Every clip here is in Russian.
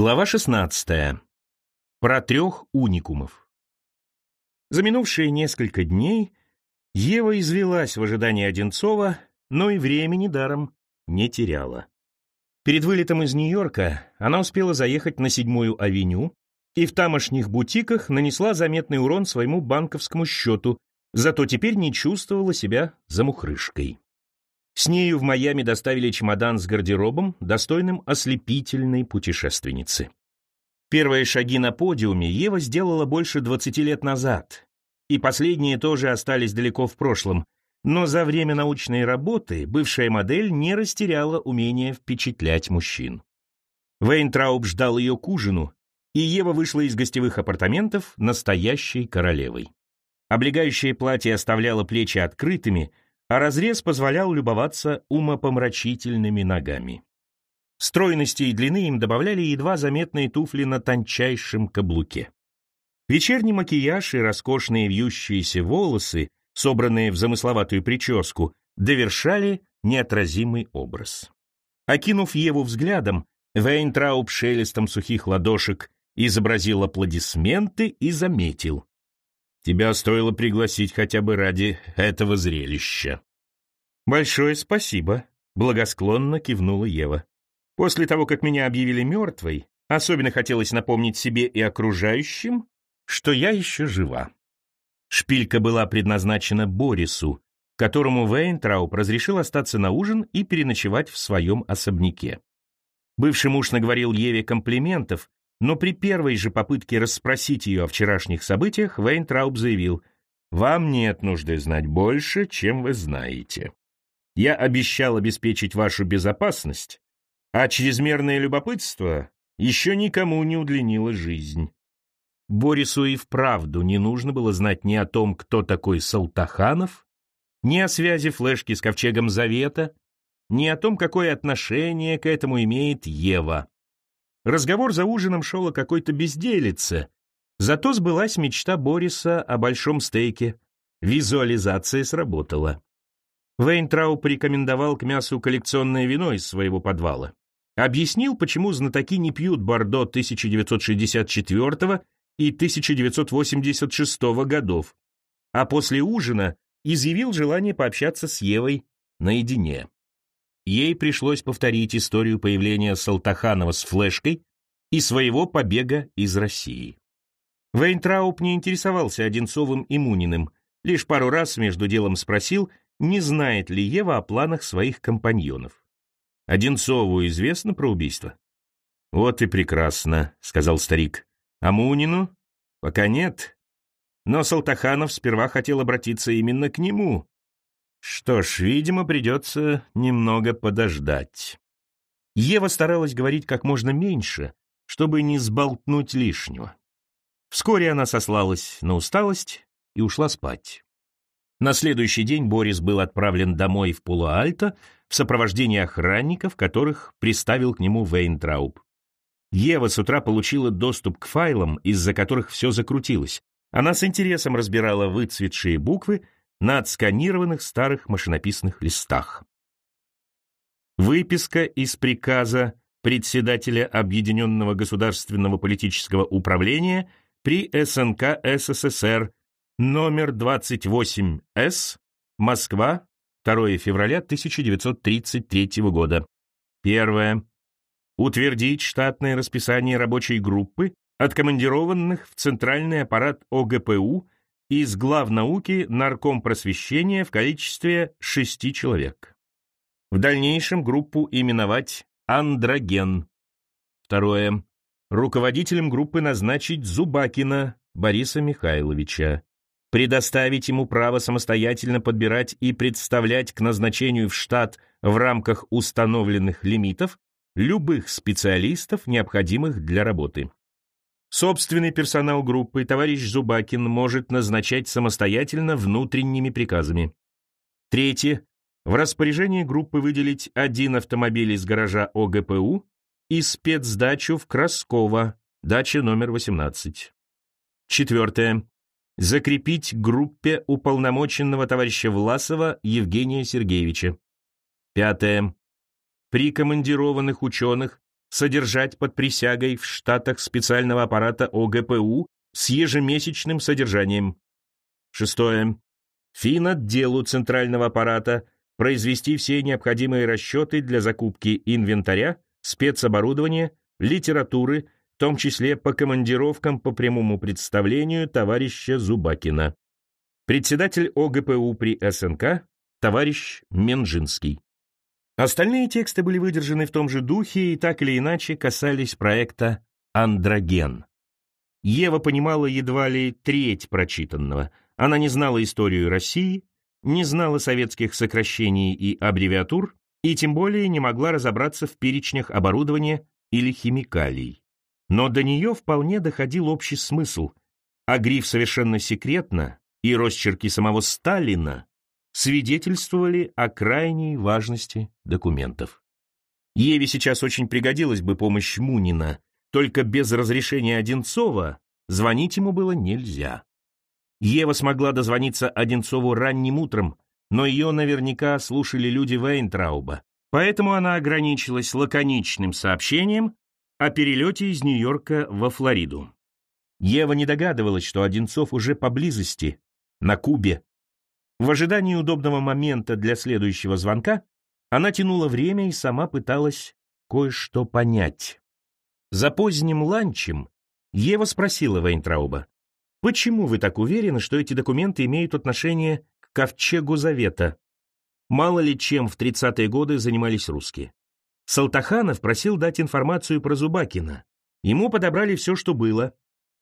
Глава 16. Про трех уникумов. За минувшие несколько дней Ева извелась в ожидании Одинцова, но и времени даром не теряла. Перед вылетом из Нью-Йорка она успела заехать на седьмую авеню и в тамошних бутиках нанесла заметный урон своему банковскому счету, зато теперь не чувствовала себя замухрышкой. С нею в Майами доставили чемодан с гардеробом, достойным ослепительной путешественницы. Первые шаги на подиуме Ева сделала больше 20 лет назад, и последние тоже остались далеко в прошлом, но за время научной работы бывшая модель не растеряла умение впечатлять мужчин. Вейнтрауб ждал ее к ужину, и Ева вышла из гостевых апартаментов настоящей королевой. Облегающее платье оставляло плечи открытыми — а разрез позволял любоваться умопомрачительными ногами. Стройности и длины им добавляли едва заметные туфли на тончайшем каблуке. Вечерний макияж и роскошные вьющиеся волосы, собранные в замысловатую прическу, довершали неотразимый образ. Окинув Еву взглядом, Вейнтрауб шелестом сухих ладошек изобразил аплодисменты и заметил. Тебя стоило пригласить хотя бы ради этого зрелища». «Большое спасибо», — благосклонно кивнула Ева. «После того, как меня объявили мертвой, особенно хотелось напомнить себе и окружающим, что я еще жива». Шпилька была предназначена Борису, которому Вейнтрауп разрешил остаться на ужин и переночевать в своем особняке. Бывший муж наговорил Еве комплиментов, но при первой же попытке расспросить ее о вчерашних событиях Вейнтрауб заявил, «Вам нет нужды знать больше, чем вы знаете. Я обещал обеспечить вашу безопасность, а чрезмерное любопытство еще никому не удлинило жизнь». Борису и вправду не нужно было знать ни о том, кто такой Салтаханов, ни о связи флешки с Ковчегом Завета, ни о том, какое отношение к этому имеет Ева. Разговор за ужином шел о какой-то безделице. Зато сбылась мечта Бориса о большом стейке. Визуализация сработала. Вейнтрау порекомендовал к мясу коллекционное вино из своего подвала. Объяснил, почему знатоки не пьют Бордо 1964 и 1986 годов. А после ужина изъявил желание пообщаться с Евой наедине. Ей пришлось повторить историю появления Салтаханова с флешкой и своего побега из России. Вейнтрауп не интересовался Одинцовым и Муниным, лишь пару раз между делом спросил, не знает ли Ева о планах своих компаньонов. Одинцову известно про убийство? «Вот и прекрасно», — сказал старик. «А Мунину? Пока нет. Но Салтаханов сперва хотел обратиться именно к нему, что ж, видимо, придется немного подождать. Ева старалась говорить как можно меньше, чтобы не сболтнуть лишнего. Вскоре она сослалась на усталость и ушла спать. На следующий день Борис был отправлен домой в Пулуальто в сопровождении охранников, которых приставил к нему Вейнтрауб. Ева с утра получила доступ к файлам, из-за которых все закрутилось. Она с интересом разбирала выцветшие буквы, на отсканированных старых машинописных листах. Выписка из приказа председателя Объединенного государственного политического управления при СНК СССР номер 28С, Москва, 2 февраля 1933 года. Первое. Утвердить штатное расписание рабочей группы, откомандированных в Центральный аппарат ОГПУ из глав науки нарком просвещения в количестве шести человек. В дальнейшем группу именовать «Андроген». Второе. Руководителем группы назначить Зубакина Бориса Михайловича. Предоставить ему право самостоятельно подбирать и представлять к назначению в штат в рамках установленных лимитов любых специалистов, необходимых для работы. Собственный персонал группы товарищ Зубакин может назначать самостоятельно внутренними приказами. Третье. В распоряжении группы выделить один автомобиль из гаража ОГПУ и спецдачу в Красково, дача номер 18. Четвертое. Закрепить группе уполномоченного товарища Власова Евгения Сергеевича. Пятое. При командированных ученых содержать под присягой в штатах специального аппарата ОГПУ с ежемесячным содержанием. Шестое. Финотделу центрального аппарата произвести все необходимые расчеты для закупки инвентаря, спецоборудования, литературы, в том числе по командировкам по прямому представлению товарища Зубакина. Председатель ОГПУ при СНК, товарищ Менжинский. Остальные тексты были выдержаны в том же духе и так или иначе касались проекта «Андроген». Ева понимала едва ли треть прочитанного. Она не знала историю России, не знала советских сокращений и аббревиатур, и тем более не могла разобраться в перечнях оборудования или химикалий. Но до нее вполне доходил общий смысл, а гриф совершенно секретно и росчерки самого Сталина свидетельствовали о крайней важности документов. Еве сейчас очень пригодилась бы помощь Мунина, только без разрешения Одинцова звонить ему было нельзя. Ева смогла дозвониться Одинцову ранним утром, но ее наверняка слушали люди Вейнтрауба, поэтому она ограничилась лаконичным сообщением о перелете из Нью-Йорка во Флориду. Ева не догадывалась, что Одинцов уже поблизости, на Кубе. В ожидании удобного момента для следующего звонка она тянула время и сама пыталась кое-что понять. За поздним ланчем Ева спросила Вейнтрауба, «Почему вы так уверены, что эти документы имеют отношение к Ковчегу Завета? Мало ли чем в 30-е годы занимались русские. Салтаханов просил дать информацию про Зубакина. Ему подобрали все, что было,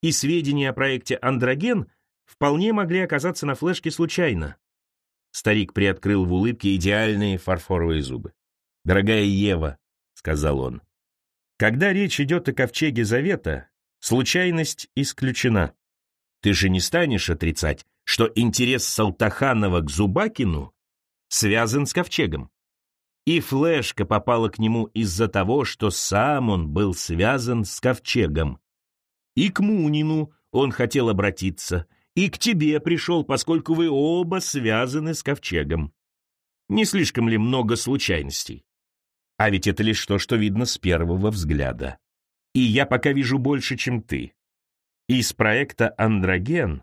и сведения о проекте «Андроген» вполне могли оказаться на флешке случайно. Старик приоткрыл в улыбке идеальные фарфоровые зубы. «Дорогая Ева», — сказал он, — «когда речь идет о ковчеге Завета, случайность исключена. Ты же не станешь отрицать, что интерес Салтаханова к Зубакину связан с ковчегом. И флешка попала к нему из-за того, что сам он был связан с ковчегом. И к Мунину он хотел обратиться, и к тебе пришел, поскольку вы оба связаны с ковчегом. Не слишком ли много случайностей? А ведь это лишь то, что видно с первого взгляда. И я пока вижу больше, чем ты. Из проекта «Андроген»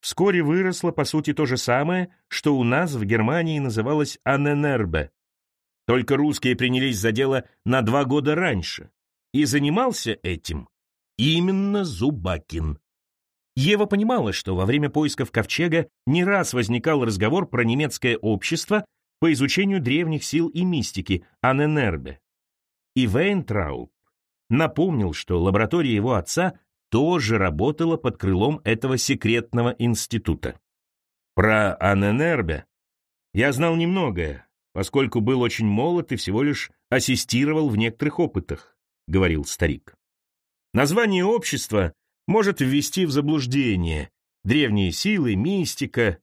вскоре выросло, по сути, то же самое, что у нас в Германии называлось «Аненербе». Только русские принялись за дело на два года раньше. И занимался этим именно Зубакин. Ева понимала, что во время поисков ковчега не раз возникал разговор про немецкое общество по изучению древних сил и мистики Аненербе. И Вейнтрауб напомнил, что лаборатория его отца тоже работала под крылом этого секретного института. Про Аненербе я знал немногое, поскольку был очень молод и всего лишь ассистировал в некоторых опытах, говорил старик. Название общества может ввести в заблуждение. Древние силы, мистика.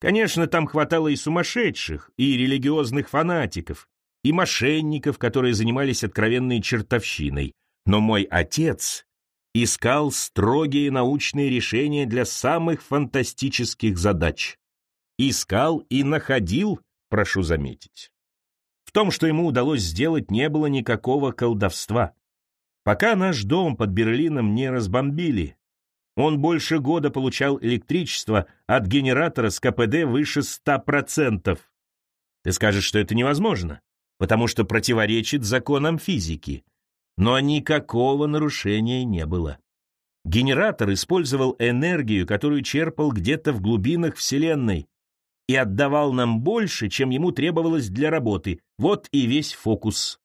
Конечно, там хватало и сумасшедших, и религиозных фанатиков, и мошенников, которые занимались откровенной чертовщиной. Но мой отец искал строгие научные решения для самых фантастических задач. Искал и находил, прошу заметить. В том, что ему удалось сделать, не было никакого колдовства. Пока наш дом под Берлином не разбомбили, он больше года получал электричество от генератора с КПД выше 100%. Ты скажешь, что это невозможно, потому что противоречит законам физики. Но никакого нарушения не было. Генератор использовал энергию, которую черпал где-то в глубинах Вселенной, и отдавал нам больше, чем ему требовалось для работы. Вот и весь фокус.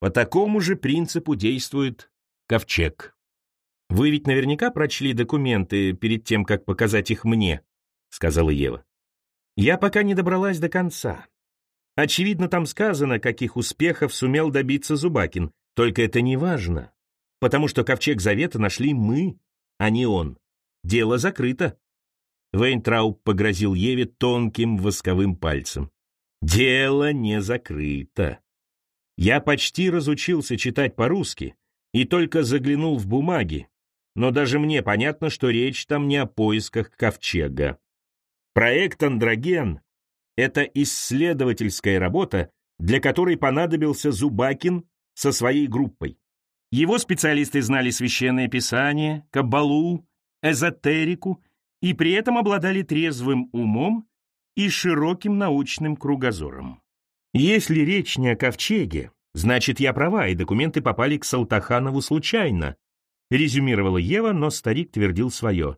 По такому же принципу действует ковчег. «Вы ведь наверняка прочли документы перед тем, как показать их мне», — сказала Ева. «Я пока не добралась до конца. Очевидно, там сказано, каких успехов сумел добиться Зубакин, только это не важно, потому что ковчег завета нашли мы, а не он. Дело закрыто». Вейнтрауб погрозил Еве тонким восковым пальцем. «Дело не закрыто. Я почти разучился читать по-русски и только заглянул в бумаги, но даже мне понятно, что речь там не о поисках ковчега. Проект «Андроген» — это исследовательская работа, для которой понадобился Зубакин со своей группой. Его специалисты знали священное писание, каббалу, эзотерику и при этом обладали трезвым умом и широким научным кругозором. Если речь не о ковчеге, значит, я права, и документы попали к Салтаханову случайно, резюмировала Ева, но старик твердил свое.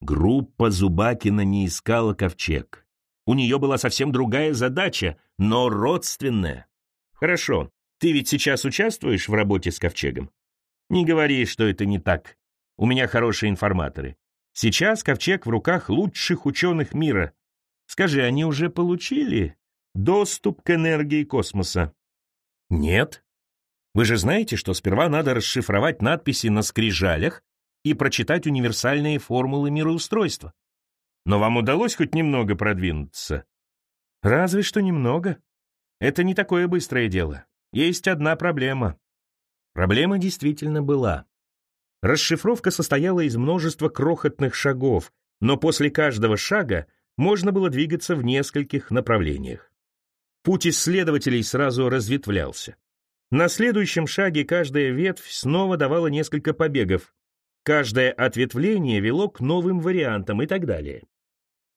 Группа Зубакина не искала ковчег. У нее была совсем другая задача, но родственная. Хорошо, ты ведь сейчас участвуешь в работе с ковчегом? Не говори, что это не так. У меня хорошие информаторы. Сейчас ковчег в руках лучших ученых мира. Скажи, они уже получили доступ к энергии космоса? Нет. Вы же знаете, что сперва надо расшифровать надписи на скрижалях и прочитать универсальные формулы мироустройства. Но вам удалось хоть немного продвинуться? Разве что немного. Это не такое быстрое дело. Есть одна проблема. Проблема действительно была. Расшифровка состояла из множества крохотных шагов, но после каждого шага можно было двигаться в нескольких направлениях. Путь исследователей сразу разветвлялся. На следующем шаге каждая ветвь снова давала несколько побегов, каждое ответвление вело к новым вариантам и так далее.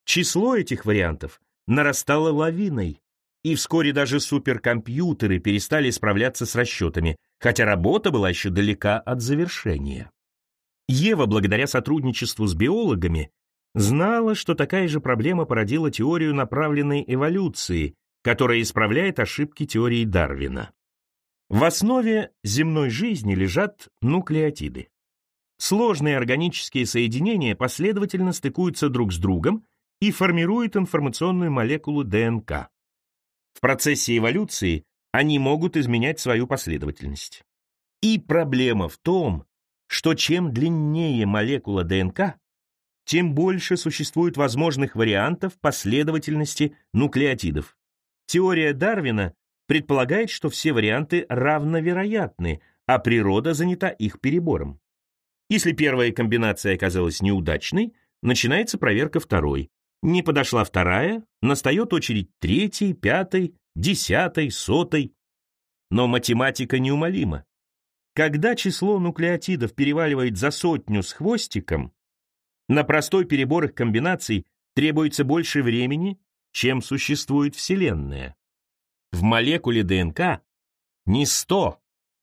Число этих вариантов нарастало лавиной, и вскоре даже суперкомпьютеры перестали справляться с расчетами, хотя работа была еще далека от завершения. Ева, благодаря сотрудничеству с биологами, знала, что такая же проблема породила теорию направленной эволюции, которая исправляет ошибки теории Дарвина. В основе земной жизни лежат нуклеотиды. Сложные органические соединения последовательно стыкуются друг с другом и формируют информационную молекулу ДНК. В процессе эволюции они могут изменять свою последовательность. И проблема в том, что чем длиннее молекула ДНК, тем больше существует возможных вариантов последовательности нуклеотидов. Теория Дарвина предполагает, что все варианты равновероятны, а природа занята их перебором. Если первая комбинация оказалась неудачной, начинается проверка второй. Не подошла вторая, настает очередь третьей, пятой, десятой, сотой. Но математика неумолима. Когда число нуклеотидов переваливает за сотню с хвостиком, на простой перебор их комбинаций требуется больше времени, чем существует Вселенная. В молекуле ДНК не 100,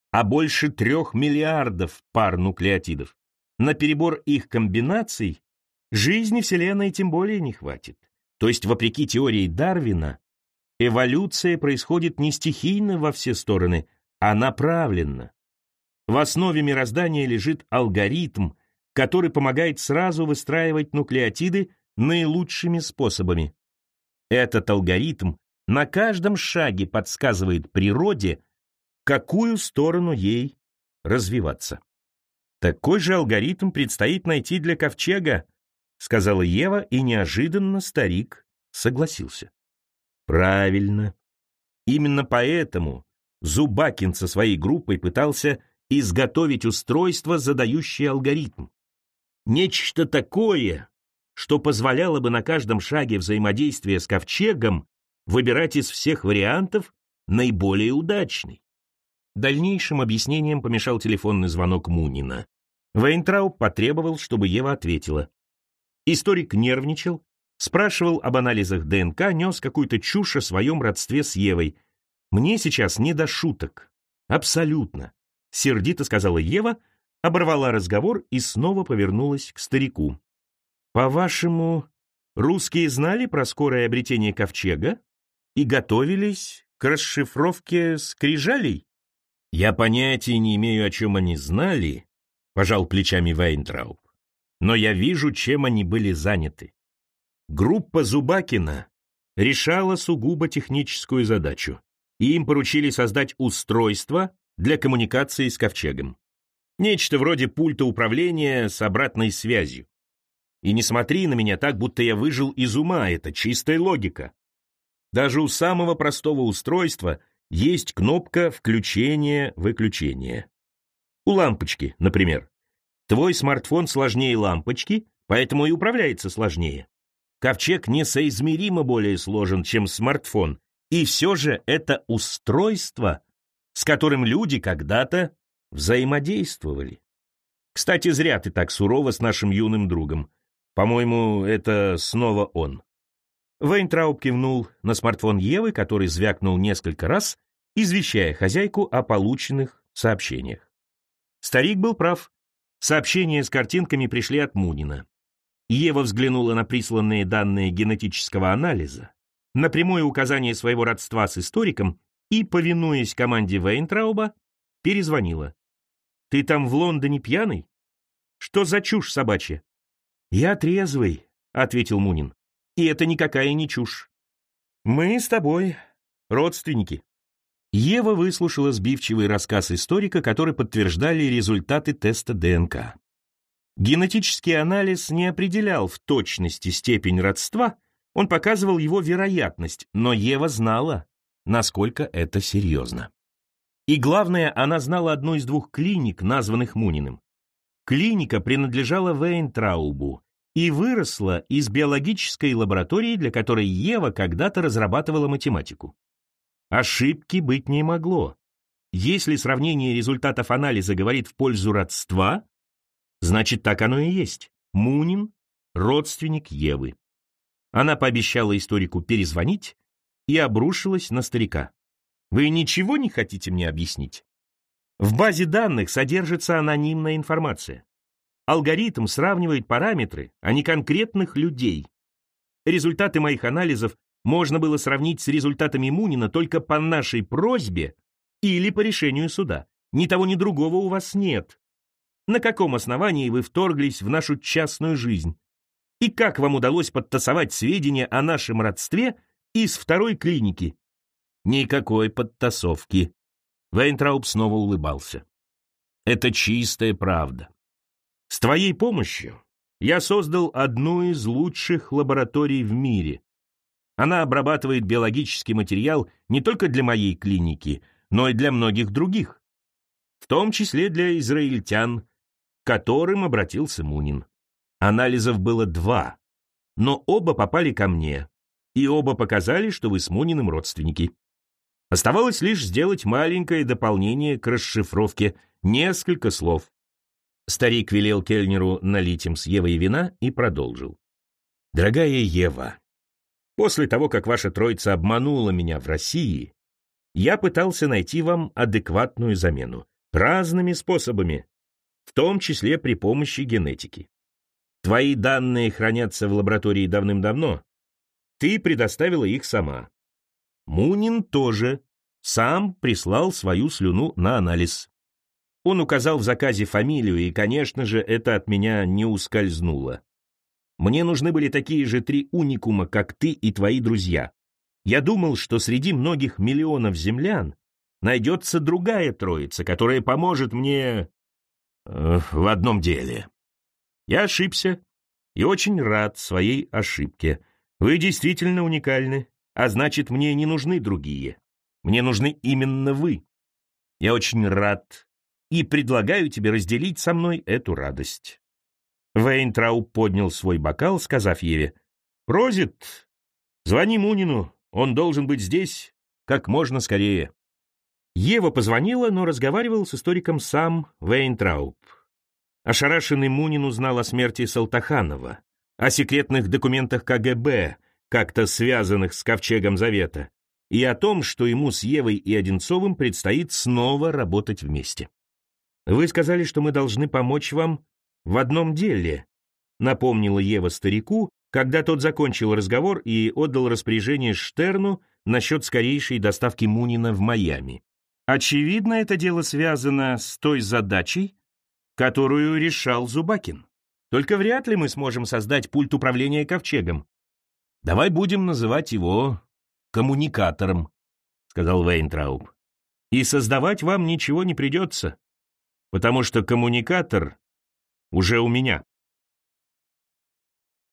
а больше трех миллиардов пар нуклеотидов. На перебор их комбинаций жизни Вселенной тем более не хватит. То есть, вопреки теории Дарвина, эволюция происходит не стихийно во все стороны, а направленно. В основе мироздания лежит алгоритм, который помогает сразу выстраивать нуклеотиды наилучшими способами. Этот алгоритм на каждом шаге подсказывает природе, какую сторону ей развиваться. Такой же алгоритм предстоит найти для ковчега, сказала Ева, и неожиданно старик согласился. Правильно. Именно поэтому Зубакин со своей группой пытался изготовить устройство, задающее алгоритм. Нечто такое, что позволяло бы на каждом шаге взаимодействия с ковчегом выбирать из всех вариантов наиболее удачный. Дальнейшим объяснением помешал телефонный звонок Мунина. Вейнтрауб потребовал, чтобы Ева ответила. Историк нервничал, спрашивал об анализах ДНК, нес какую-то чушь о своем родстве с Евой. «Мне сейчас не до шуток. Абсолютно сердито сказала Ева, оборвала разговор и снова повернулась к старику. По-вашему, русские знали про скорое обретение ковчега и готовились к расшифровке скрижалей? Я понятия не имею, о чем они знали, пожал плечами Вайнтрауб. Но я вижу, чем они были заняты. Группа Зубакина решала сугубо техническую задачу, и им поручили создать устройство, для коммуникации с ковчегом. Нечто вроде пульта управления с обратной связью. И не смотри на меня так, будто я выжил из ума, это чистая логика. Даже у самого простого устройства есть кнопка включения-выключения. У лампочки, например. Твой смартфон сложнее лампочки, поэтому и управляется сложнее. Ковчег несоизмеримо более сложен, чем смартфон, и все же это устройство с которым люди когда-то взаимодействовали. Кстати, зря ты так сурово с нашим юным другом. По-моему, это снова он. Вейнтрауб кивнул на смартфон Евы, который звякнул несколько раз, извещая хозяйку о полученных сообщениях. Старик был прав. Сообщения с картинками пришли от Мунина. Ева взглянула на присланные данные генетического анализа, на прямое указание своего родства с историком и, повинуясь команде Вейнтрауба, перезвонила. «Ты там в Лондоне пьяный? Что за чушь собачья?» «Я трезвый», — ответил Мунин. «И это никакая не чушь. Мы с тобой родственники». Ева выслушала сбивчивый рассказ историка, который подтверждали результаты теста ДНК. Генетический анализ не определял в точности степень родства, он показывал его вероятность, но Ева знала, насколько это серьезно. И главное, она знала одну из двух клиник, названных Муниным. Клиника принадлежала Вейнтраубу и выросла из биологической лаборатории, для которой Ева когда-то разрабатывала математику. Ошибки быть не могло. Если сравнение результатов анализа говорит в пользу родства, значит, так оно и есть. Мунин — родственник Евы. Она пообещала историку перезвонить и обрушилась на старика. «Вы ничего не хотите мне объяснить?» В базе данных содержится анонимная информация. Алгоритм сравнивает параметры, а не конкретных людей. Результаты моих анализов можно было сравнить с результатами Мунина только по нашей просьбе или по решению суда. Ни того, ни другого у вас нет. На каком основании вы вторглись в нашу частную жизнь? И как вам удалось подтасовать сведения о нашем родстве из второй клиники? Никакой подтасовки. Вейнтрауб снова улыбался. Это чистая правда. С твоей помощью я создал одну из лучших лабораторий в мире. Она обрабатывает биологический материал не только для моей клиники, но и для многих других, в том числе для израильтян, к которым обратился Мунин. Анализов было два, но оба попали ко мне, и оба показали, что вы с Муниным родственники. Оставалось лишь сделать маленькое дополнение к расшифровке, несколько слов. Старик велел Кельнеру налить им с Евой вина и продолжил. «Дорогая Ева, после того, как ваша троица обманула меня в России, я пытался найти вам адекватную замену. Разными способами, в том числе при помощи генетики. Твои данные хранятся в лаборатории давным-давно. Ты предоставила их сама. Мунин тоже сам прислал свою слюну на анализ. Он указал в заказе фамилию, и, конечно же, это от меня не ускользнуло. Мне нужны были такие же три уникума, как ты и твои друзья. Я думал, что среди многих миллионов землян найдется другая троица, которая поможет мне э, в одном деле. Я ошибся и очень рад своей ошибке. Вы действительно уникальны, а значит, мне не нужны другие. Мне нужны именно вы. Я очень рад и предлагаю тебе разделить со мной эту радость». Вейнтрау поднял свой бокал, сказав Еве, «Прозит, звони Мунину, он должен быть здесь как можно скорее». Ева позвонила, но разговаривал с историком сам Вейнтрауб. Ошарашенный Мунин узнал о смерти Салтаханова, о секретных документах КГБ, как-то связанных с Ковчегом Завета, и о том, что ему с Евой и Одинцовым предстоит снова работать вместе. «Вы сказали, что мы должны помочь вам в одном деле», напомнила Ева старику, когда тот закончил разговор и отдал распоряжение Штерну насчет скорейшей доставки Мунина в Майами. Очевидно, это дело связано с той задачей, которую решал Зубакин. Только вряд ли мы сможем создать пульт управления ковчегом. Давай будем называть его коммуникатором, сказал Вейнтрауб. И создавать вам ничего не придется, потому что коммуникатор уже у меня.